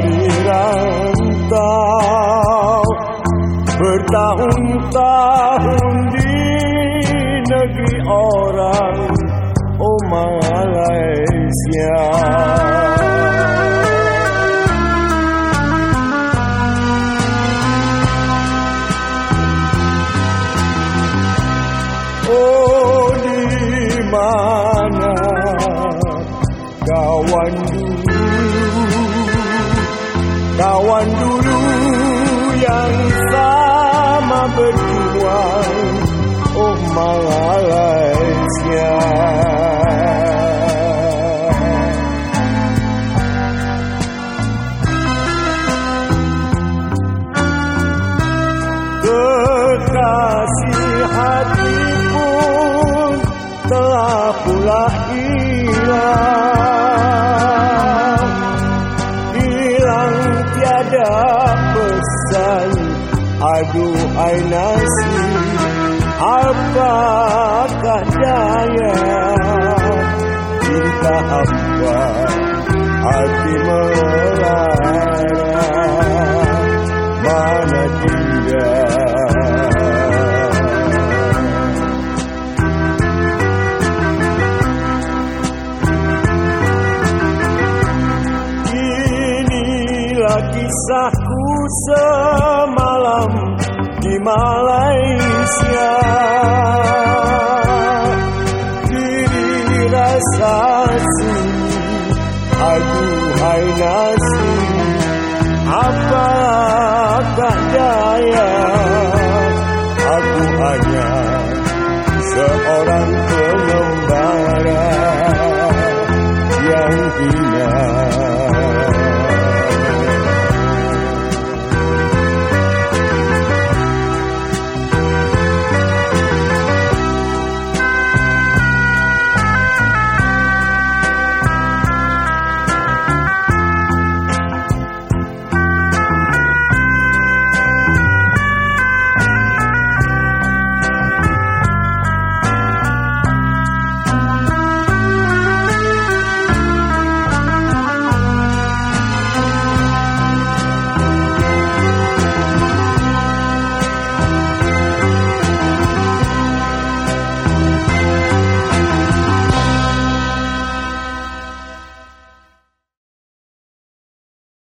dari rantau Bertahun-tahun di negeri orang Oh Malaysia. Oh, kawan dulu? Kawan dulu yang sama berjuang Oh Malaysia Kekasih hati pun telah pula hilang pesan. Aduhai nasib Apakah daya? Cinta hamba Hati melara kisahku semalam di Malaysia. Diri rasa sunyi Aduhai nasib Apa